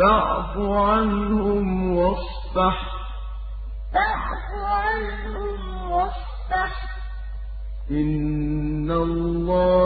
فَاعْفُ عَنْهُمْ وَاصْفَحْ ۚ. إِنَّ اللَّهَ